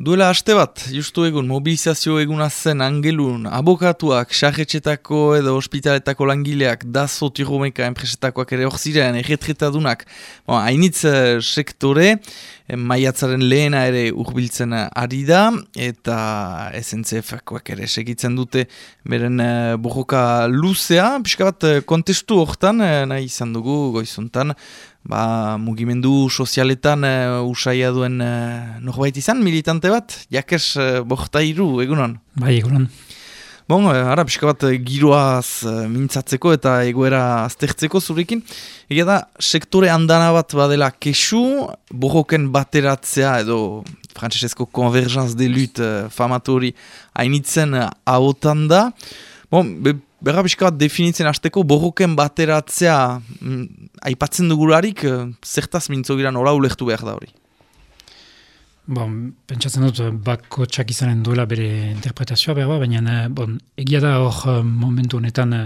Duela haste bat, justu egun, mobilizazio eguna zen angelun, abokatuak, sarretxetako edo ospitaletako langileak, dazo tirumeka enpresetakoak ere hor ziren, erretretadunak, bon, hainitz uh, sektore, maiatzaren lehena ere urbiltzen ari da, eta SNCF-akoak ere segitzen dute beren borroka luzea, pixka bat kontestu hortan, nahi izan dugu goizuntan, ba, mugimendu sozialetan uh, usaia duen uh, norbait izan, militante bat, jakes uh, borta iru, egunon? Bai, egunon. Bon, ara, pixka bat, giroaz uh, mintzatzeko eta egoera aztertzeko zurekin. Ega da, sektore handana bat badela kesu, borroken bateratzea edo frantzesezko konverjanz de lut uh, famatori hainitzen uh, ahotan da. Bon, be, Berra bat definitzen hasteko borroken bateratzea mm, aipatzen dugularik, eh, zertaz mintzo gira nola ulektu behar da hori? Bon, pentsatzen dut, bako txak izanen duela bere interpretazioa behar baina eh, bon, egia da hor eh, momentu honetan,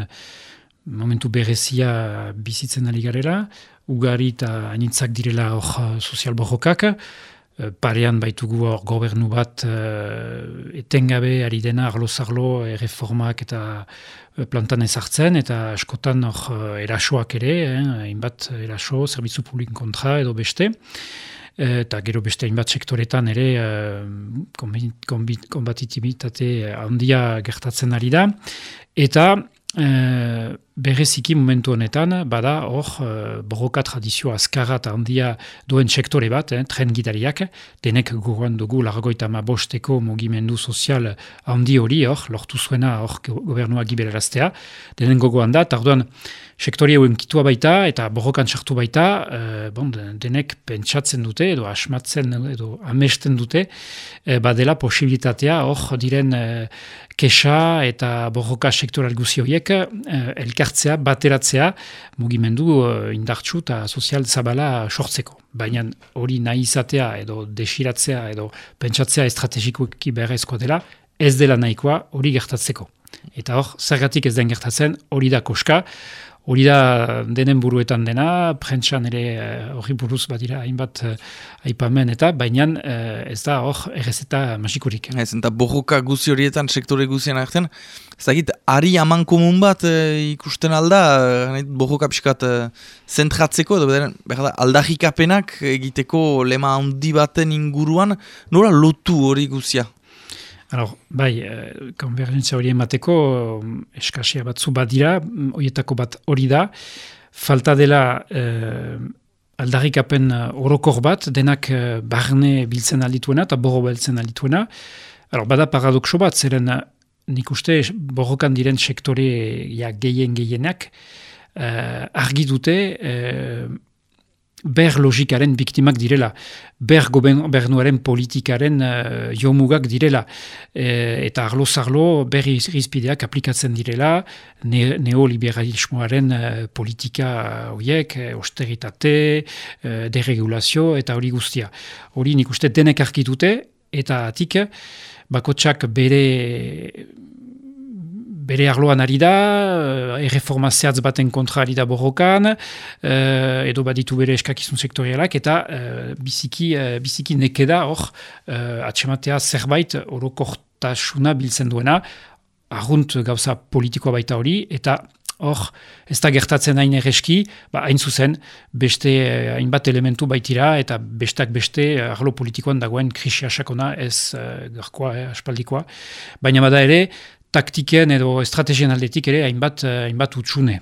momentu berezia bizitzen ari garela, ugari eta anitzak direla hor sozial borrokak, Eh, parean baitugu hor gobernu bat uh, etengabe ari dena arlo-zarlo erreformak eta uh, plantan ezartzen eta askotan hor uh, erasoak ere, eh, inbat eraso, zerbitzu publik kontra edo beste. Eta gero beste hainbat sektoretan ere uh, konbatitibitate handia gertatzen ari da. Eta uh, bereziki momentu honetan, bada hor, uh, borroka tradizio azkarra eta handia duen sektore bat, eh, tren gidariak, denek gogoan dugu largoita ma bosteko mugimendu sozial handi hori, hor, lortu zuena hor gobernua giberaraztea, denen gogoan da, tarduan sektori hauen kitua baita eta borrokan sartu baita, uh, bon, denek pentsatzen dute edo asmatzen edo amesten dute, uh, badela posibilitatea hor diren uh, kesa eta borroka sektoral guzioiek uh, elka elkartzea, bateratzea, mugimendu uh, indartsu eta sozial zabala sortzeko. Baina hori nahi izatea edo desiratzea edo pentsatzea estrategikoki beharrezko dela, ez dela nahikoa hori gertatzeko. Eta hor, zergatik ez den gertatzen, hori da koska, hori da denen buruetan dena, prentsan ere eh, hori buruz badira hainbat uh, aipamen eta, baina uh, ez da hor errezeta masikurik. Ez, eta borroka guzi horietan, sektore guzien artean, ez dakit, ari aman komun bat ikusten alda, uh, borroka pixkat uh, zentratzeko, edo bedaren, behar da, aldarrikapenak egiteko lema handi baten inguruan, nora lotu hori guzia? Alors, bai, eh, konvergentzia hori emateko eskasia batzu bat dira, horietako bat hori da, falta dela eh, aldarrikapen eh, orokor bat, denak eh, barne biltzen aldituena eta borro biltzen aldituena. Alors, bada paradoxo bat, zeren nik uste borrokan diren sektore ja, gehien gehienak, eh, argi dute ber logikaren biktimak direla, ber gobernuaren politikaren uh, jomugak direla, e, eta arlo-zarlo ber izpideak aplikatzen direla, ne, neoliberalismoaren uh, politika horiek, uh, austeritate, uh, deregulazio eta hori guztia. Hori nik uste denek arkitute, eta atik, bakotsak bere bere arloan ari da, eh, erreforma zehatz baten kontra ari da borrokan, uh, edo baditu bere eskakizun sektorialak, eta uh, biziki, uh, biziki nekeda hor, uh, atxematea zerbait orokortasuna biltzen duena, argunt gauza politikoa baita hori, eta hor, ez da gertatzen hain erreski, ba, hain zuzen, beste hainbat elementu baitira, eta bestak beste arlo politikoan dagoen krisi asakona, ez uh, garkoa, eh, aspaldikoa, baina bada ere, taktiken edo estrategian aldetik ere hainbat, eh, hainbat utxune.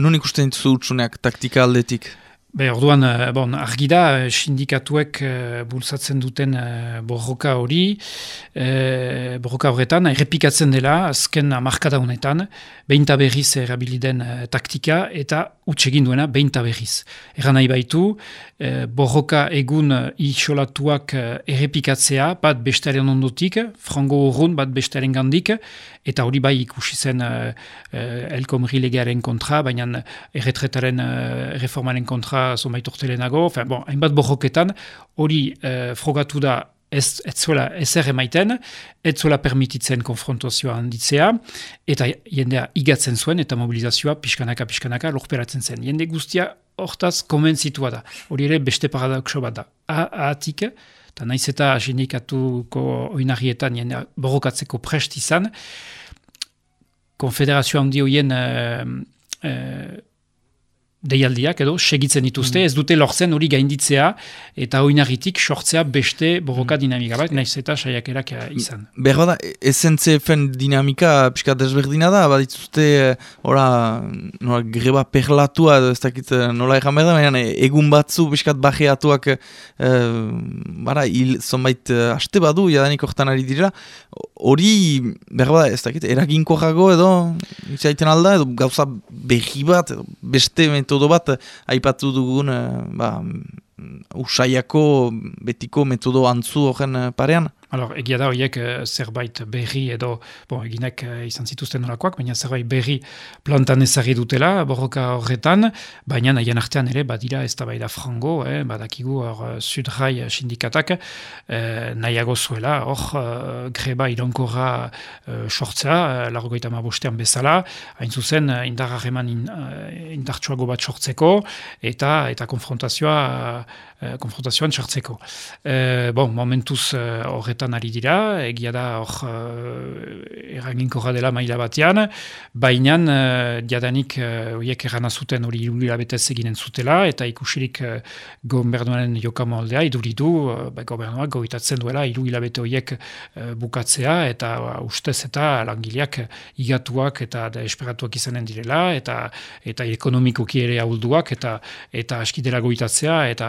Nun ikusten dituzu utxuneak taktika aldetik? Be, orduan, eh, bon, argi da, eh, sindikatuek bultzatzen duten borroka hori, e, borroka horretan, errepikatzen dela, azken markada honetan, behin berriz erabiliden taktika, eta utsegin duena behin berriz. Eran nahi baitu, e, borroka egun isolatuak errepikatzea, bat bestearen ondotik, frango horron bat bestearen gandik, eta hori bai ikusi zen uh, elkomri legearen kontra, baina erretretaren uh, reformaren kontra zomait urtelenago, bon, hainbat borroketan, hori uh, frogatu da ez, ez zuela ezer emaiten, ez zuela permititzen konfrontazioa handitzea, eta jendea igatzen zuen, eta mobilizazioa pixkanaka, pixkanaka, lorperatzen zen. Jende guztia hortaz konbentzitua da. Hori ere beste paradoxo bat da. Ahatik, Eta naiz eta sindikatuko oinarrietan jende borrokatzeko prest izan, konfederazio handi hoien deialdiak edo segitzen dituzte, mm. ez dute lortzen hori gainditzea eta oinarritik sortzea beste borroka mm. dinamika bat, naiz eta saiakerak eh, izan. Berra da, SNCF-en dinamika pixka desberdina da, baditzute ora, nola, greba perlatua, ez dakit nola egan behar da, baina egun batzu pixkat bajeatuak e, bara, hil zonbait haste badu, jadanik hortan ari dira, hori, berra da, ez dakit, eraginko jago edo, itzaiten alda, edo gauza behi bat, beste metodo bat aipatu dugun eh, ba, usaiako betiko metodo antzu horren eh, parean? Alors, egia da horiek uh, zerbait berri edo, bon, eginek uh, izan zituzten horakoak, baina zerbait berri plantan ezagri dutela, borroka horretan, baina nahian artean ere, badira ez da baida frango, eh, badakigu hor uh, sudrai sindikatak, uh, nahiago zuela, hor uh, greba ironkorra uh, sortzea, uh, largoita ma bostean bezala, hain zuzen, uh, indarra in, indartsuago bat sortzeko, eta eta konfrontazioa Eh, konfrontazioan txartzeko. E, bon, momentuz eh, horretan ari dira, egia da hor e, erranginko dela maila batean, baina e, diadanik horiek e, errana zuten hori hilabetez eginen zutela, eta ikusirik e, gobernuaren joka moldea, iduridu, e, gobernuak goitatzen duela iru hilabete horiek bukatzea, eta ustez eta langileak igatuak eta esperatuak izanen direla, eta eta ekonomikoki ere ahulduak, eta eta askidera goitatzea, eta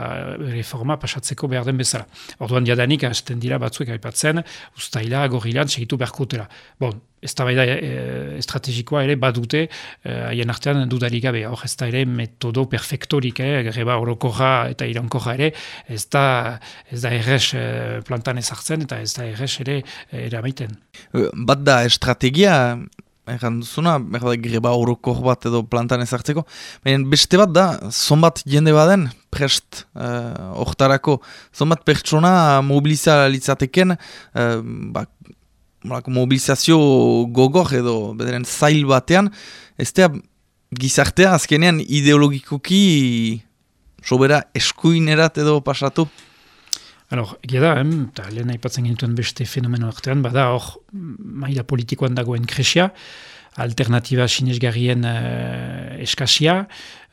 reforma pasatzeko behar den bezala. Orduan diadanik, hasten dira batzuek aipatzen, ustaila, gorilan, segitu beharkutela. Bon, ez da baida e, estrategikoa ere badute, e, haien artean dudarik gabe, hor ez da ere metodo perfektorik, eh, greba orokorra eta irankorra ere, ez da, ez da errez e, plantan ezartzen eta ez da errez ere eramaiten. Bat da estrategia, Egan duzuna, da, greba horokor bat edo plantan ezartzeko. Baina beste bat da, zonbat jende baden, prest, uh, zonbat pertsona mobiliza litzateken, uh, ba, mobilizazio gogor edo bederen zail batean, ez da gizartea azkenean ideologikoki sobera eskuinerat edo pasatu. Alors, egia da, eta lehen aipatzen gintuen beste fenomeno artean, bada hor maila politikoan dagoen kresia, alternatiba sinesgarrien uh, eskasia,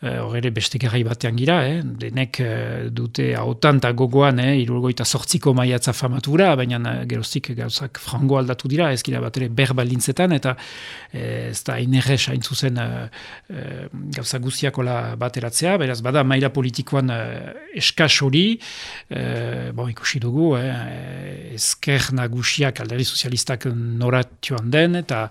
hor ere beste garrai batean gira, eh? denek uh, dute hautan eta gogoan, eh? irurgoita sortziko maiatza famatura, baina uh, geroztik gauzak frango aldatu dira, ez gira bat ere berba lintzetan, eta ez da inerrez hain zuzen uh, gauza guziakola bateratzea, beraz bada maila politikoan uh, eskas hori, uh, bon, ikusi dugu, eh? ezker nagusiak alderri sozialistak norat joan den, eta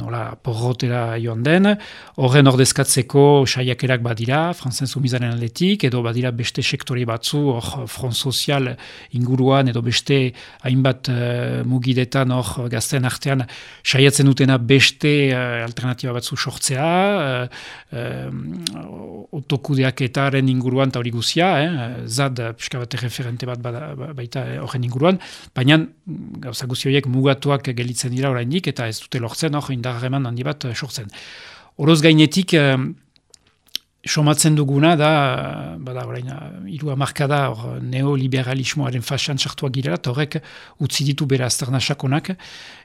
nola porrotera joan den, horren ordezkatzeko saiakerak bat badira, franzen zumizaren aldetik, edo badira beste sektore batzu, hor front sozial inguruan, edo beste hainbat uh, mugidetan hor gazten artean saiatzen dutena beste uh, alternatiba batzu sortzea, uh, uh, otokudeak etaren inguruan eta hori guzia, eh? zad pixka bat referente bat bada, baita horren inguruan, baina gauza guzti horiek mugatuak gelitzen dira oraindik eta ez dute lortzen hor indarreman handi bat sortzen. Oroz gainetik, somatzen duguna da, bada orain, irua markada hor neoliberalismoaren fasan sartuak girela, horrek utzi ditu bera azternasakonak,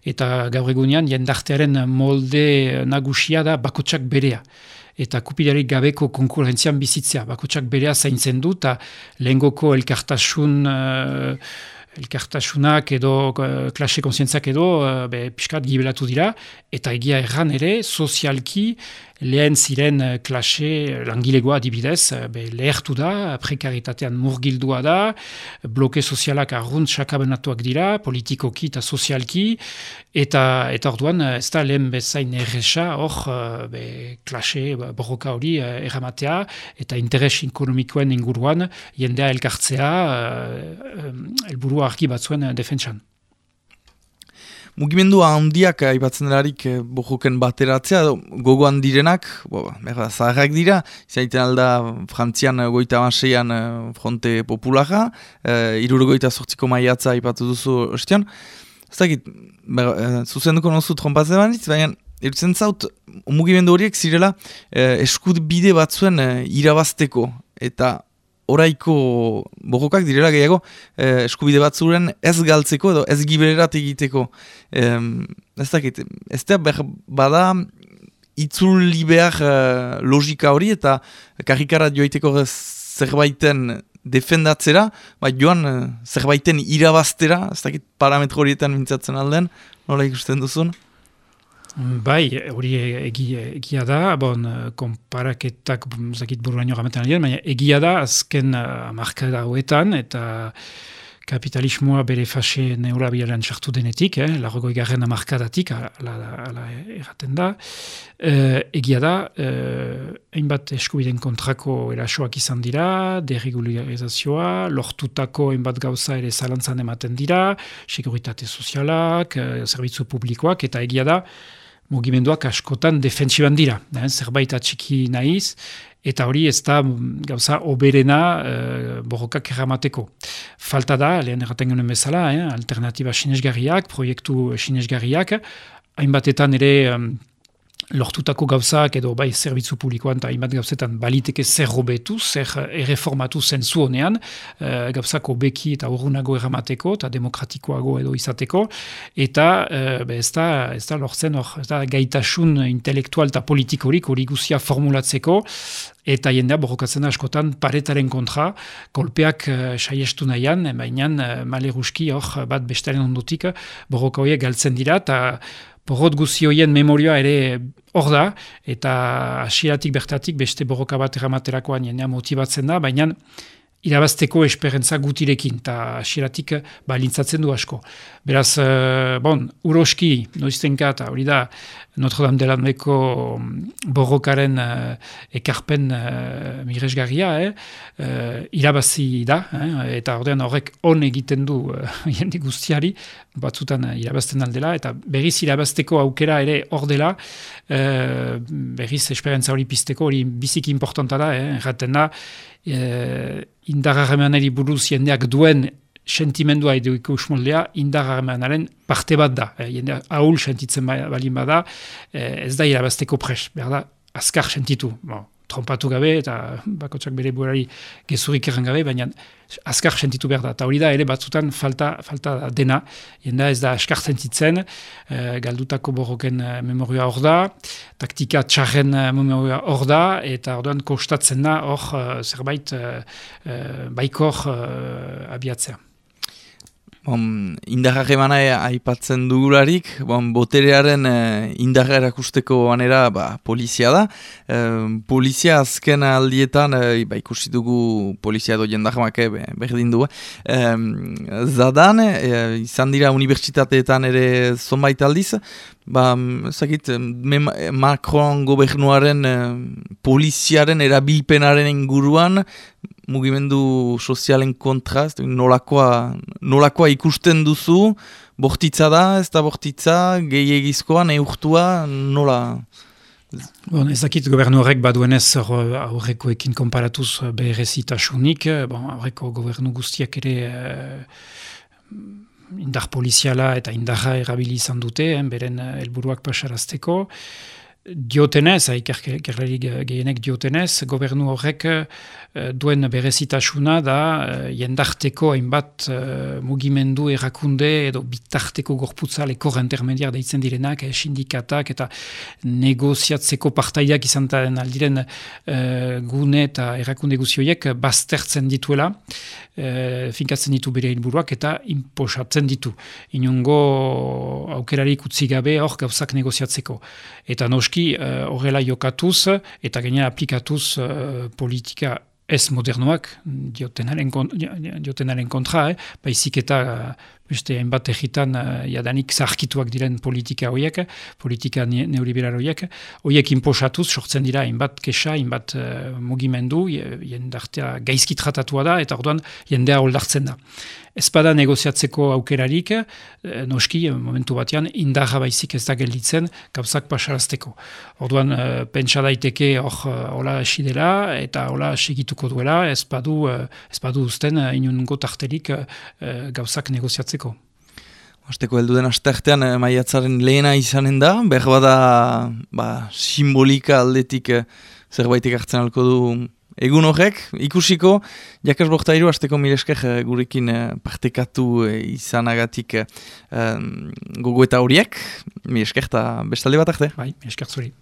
eta gaur egunean jendartearen molde nagusia da bakotsak berea eta kupidarik gabeko konkurrentzian bizitzea. Bakotsak berea zaintzen du, eta lehengoko elkartasun... Uh, elkartasunak edo uh, klase konsientzak edo uh, be, piskat gibelatu dira, eta egia erran ere, sozialki lehen ziren uh, klase langilegoa adibidez, be, lehertu da, prekaritatean murgildua da, bloke sozialak arrunt sakabenatuak dira, politikoki eta sozialki, eta eta orduan ez da lehen bezain erresa hor be, klase ba, borroka hori erramatea, eta interes ekonomikoen inguruan jendea elkartzea helburu helburu argi batzuen uh, defentsan. Mugimendu handiak aipatzen delarik eh, bojoken bateratzea, gogoan direnak, bo, zaharrak dira, zaiten alda frantzian eh, goita maseian eh, fronte populara, eh, irurgoita sortziko maiatza aipatu duzu ostian. Zagit, eh, zuzen duko nozu trompatzen banitz, baina erutzen zaut, mugimendu horiek zirela eh, eskut bide batzuen eh, irabazteko, eta oraiko borrokak direla gehiago eh, eskubide bat zuren ez galtzeko edo ez gibererat egiteko. Eh, ez dakit, ez da bada itzuli behar uh, logika hori eta karrikarat joiteko zerbaiten defendatzera, ba joan uh, zerbaiten irabaztera, ez dakit parametro horietan mintzatzen alden, nola ikusten duzun? Bai, hori egia da, bon, konparaketak zakit buruaino gametan alien, baina egia da azken uh, markada hoetan, eta kapitalismoa bere fase neurabiaren sartu denetik, eh, largoi garren amarkadatik, ala, ala erraten da. E, egia da, e, bat eskubiden kontrako erasoak izan dira, deregularizazioa, lortutako hainbat gauza ere zalantzan ematen dira, seguritate sozialak, zerbitzu publikoak, eta egia da, mugimenduak askotan defensiban dira. Eh, zerbait atxiki nahiz, eta hori ez da mm, gauza oberena e, borrokak erramateko. Falta da, lehen erraten genuen bezala, eh, alternatiba sinesgarriak, proiektu sinesgarriak, hainbatetan ere lortutako gauzak edo bai zerbitzu publikoan eta hainbat gauzetan baliteke zer robetu, zer erreformatu zentzu honean, e, gauzako beki eta urrunago erramateko eta demokratikoago edo izateko, eta e, ez, da, ez da lortzen hor, ez da gaitasun intelektual eta politikorik hori guzia formulatzeko, eta jendea borrokatzen askotan paretaren kontra, kolpeak uh, saiestu nahian, baina uh, male hor bat bestaren ondotik borroka horiek galtzen dira, eta Borrot guzioien memorioa ere hor da, eta asiratik bertatik beste borroka bat erramaterakoan jendea motibatzen da, baina irabazteko esperentza gutirekin, eta asiratik balintzatzen du asko. Beraz, uh, bon, uroski, noiztenka, eta hori da, Notre Dame de la Meko mm, borrokaren uh, ekarpen uh, miresgarria, eh? uh, irabazi da, eh? eta ordean horrek on egiten du uh, jende guztiari, batzutan uh, irabazten aldela, eta berriz irabazteko aukera ere hor dela, uh, berriz esperantza hori pizteko, hori biziki importanta da, eh? erraten da, uh, indarra buruz jendeak duen sentimendua edo ikusmoldea indararmenaren parte bat da. E, jende ahul sentitzen ba, balin bada, e, ez da irabazteko pres, behar da, azkar sentitu. Bo, trompatu gabe eta bakotsak bere buerari gezurik erran gabe, baina azkar sentitu behar da. Eta hori da, ere batzutan falta, falta dena, jenda ez da askar sentitzen, e, galdutako borroken memorioa hor da, taktika txarren memorioa hor da, eta orduan kostatzen da hor zerbait e, baikor e, abiatzea. Bon, indarra aipatzen dugularik, bon, boterearen e, indarra erakusteko banera ba, polizia da. E, polizia azken aldietan, e, ba, ikusi dugu polizia edo jendarrak be, berdin du. E, zadan, e, izan dira unibertsitateetan ere zonbait aldiz, ba, zakit, Macron gobernuaren e, poliziaren erabilpenaren inguruan, mugimendu sozialen kontra, nolakoa, nolakoa ikusten duzu, bortitza da, ez da bortitza, gehi egizkoa, neurtua, nola... Bon, ez dakit gobernu horrek baduenez aurreko ekin konparatuz beherezitasunik, bon, aurreko gobernu guztiak ere uh, indar poliziala eta indarra erabili izan dute, eh, beren helburuak pasarazteko, diotenez, ikerkerleri gehienek diotenez, gobernu horrek uh, duen berezitasuna da uh, jendarteko hainbat uh, mugimendu erakunde edo bitarteko gorputza leko intermediar deitzen direnak, eh, sindikatak eta negoziatzeko partaiak izan den aldiren gune eta erakunde guzioiek baztertzen dituela, finkatzen ditu bere inburuak eta imposatzen ditu. Inungo aukerarik utzi gabe hor gauzak negoziatzeko. Eta noski Eh, horrela jokatuz eta gaina aplikatuz uh, politika ez modernoak diotenaren, diotenaren kontra, eh? baizik eta uh, beste hainbat egitan uh, jadanik zarkituak diren politika horiek, politika neoliberal horiek, horiek inposatuz sortzen dira hainbat kesa, hainbat uh, mugimendu, jendartea gaizki tratatua da, eta orduan jendea holdartzen da ez bada negoziatzeko aukerarik, eh, noski, momentu batean, indarra baizik ez da gelditzen, gauzak pasarazteko. Orduan, eh, pentsa daiteke hor eh, hola hasi dela, eta hola segituko duela, ez badu, eh, ez badu uzten eh, inungo tarterik eh, gauzak negoziatzeko asteko. Asteko heldu den asteartean e, maiatzaren lehena izanen da, behar bada ba, simbolika aldetik e, zerbaitek hartzen alko du egun horrek, ikusiko, jakas bortairu asteko milesker e, eh, gurekin e, partekatu e, izanagatik e, gogoeta horiek, milesker eta bestalde bat arte. Bai, milesker zuri.